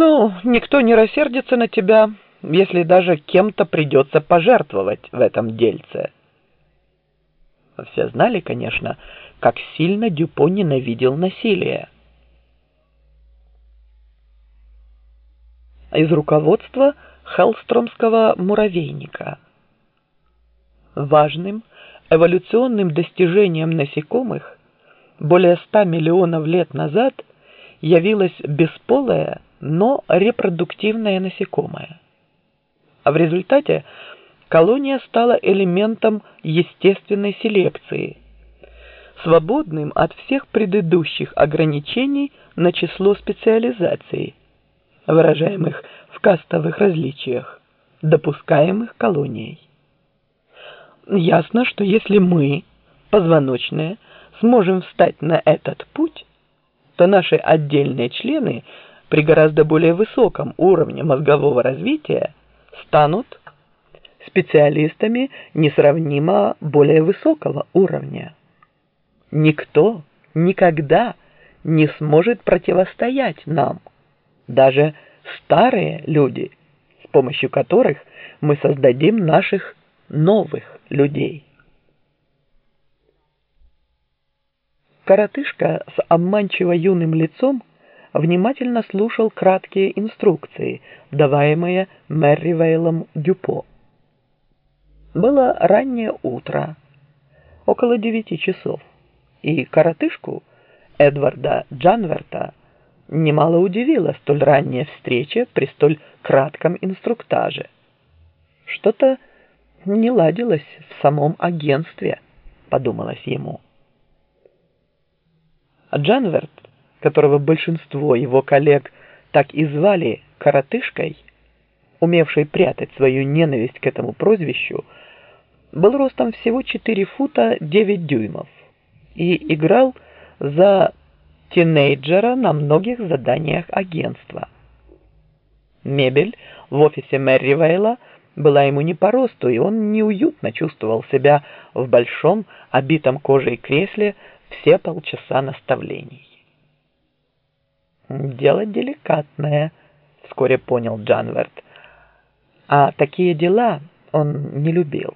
Ну, никто не рассердится на тебя, если даже кем-то придется пожертвовать в этом дельце. Все знали, конечно, как сильно Дюпо ненавидел насилие. Из руководства Хеллстромского муравейника. Важным эволюционным достижением насекомых более 100 миллионов лет назад явилась бесполая но репродуктивное насекомое. А в результате колония стала элементом естественной селекции, свободным от всех предыдущих ограничений на число специализаций, выражаемых в кастовых различиях, допускаемых колонией. Ясно, что если мы, позвоночные, сможем встать на этот путь, то наши отдельные члены – при гораздо более высоком уровне мозгового развития станут специалистами несравнимо более высокого уровня. Никто никогда не сможет противостоять нам, даже старые люди, с помощью которых мы создадим наших новых людей. Коротышка с обманчиво юным лицом внимательно слушал краткие инструкции, даваемые Мэри Дюпо. Было раннее утро, около девяти часов, и коротышку Эдварда Джанверта немало удивила столь ранняя встреча при столь кратком инструктаже. Что-то не ладилось в самом агентстве, подумалось ему. Джанверт которого большинство его коллег так и звали «коротышкой», умевший прятать свою ненависть к этому прозвищу, был ростом всего 4 фута 9 дюймов и играл за тинейджера на многих заданиях агентства. Мебель в офисе Мэри была ему не по росту, и он неуютно чувствовал себя в большом, обитом кожей кресле все полчаса наставлений. Дело деликатное, вскоре понял Джанверт. А такие дела он не любил.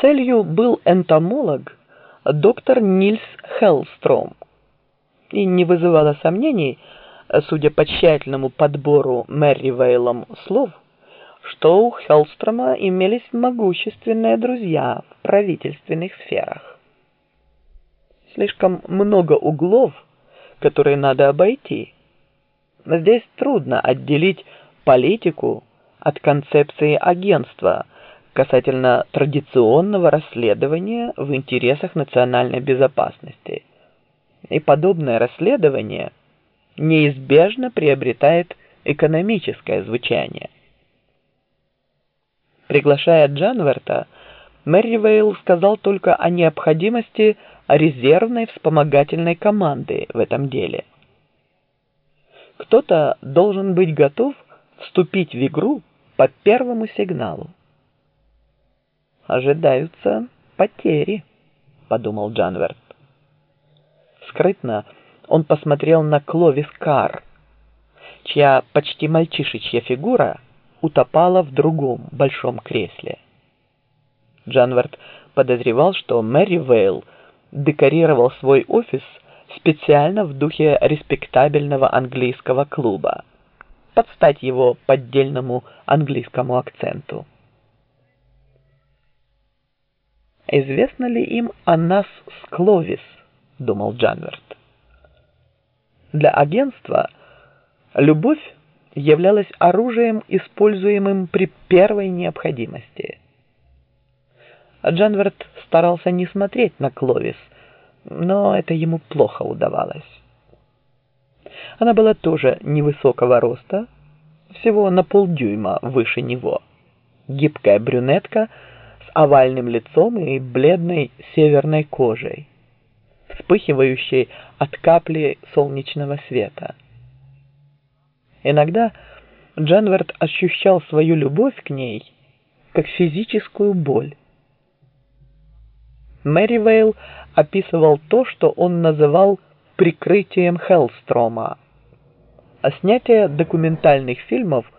Целью был энтомолог доктор Нильс Хеллстром. И не вызывало сомнений, судя по тщательному подбору Мэри Вейлом слов, что у Хеллстрома имелись могущественные друзья в правительственных сферах. Слишком много углов – которые надо обойти. Здесь трудно отделить политику от концепции агентства касательно традиционного расследования в интересах национальной безопасности. И подобное расследование неизбежно приобретает экономическое звучание. Приглашая Джанверта, Мэривейл сказал только о необходимости резервной вспомогательной команды в этом деле. Кто-то должен быть готов вступить в игру по первому сигналу. Ожидаются потери, подумал Джанверт. Скрытно он посмотрел на Кловис Кар, чья почти мальчишечья фигура утопала в другом большом кресле. Джанверт подозревал, что Мэри Вейл – декорировал свой офис специально в духе респектабельного английского клуба, под стать его поддельному английскому акценту. «Известно ли им о нас с Кловис?» – думал Джанверт. Для агентства любовь являлась оружием, используемым при первой необходимости – Джанверт старался не смотреть на Кловис, но это ему плохо удавалось. Она была тоже невысокого роста, всего на полдюйма выше него. Гибкая брюнетка с овальным лицом и бледной северной кожей, вспыхивающей от капли солнечного света. Иногда Джанверт ощущал свою любовь к ней как физическую боль. Мэривейл описывал то, что он называл прикрытием Хеллстрома. а снятие документальных фильмов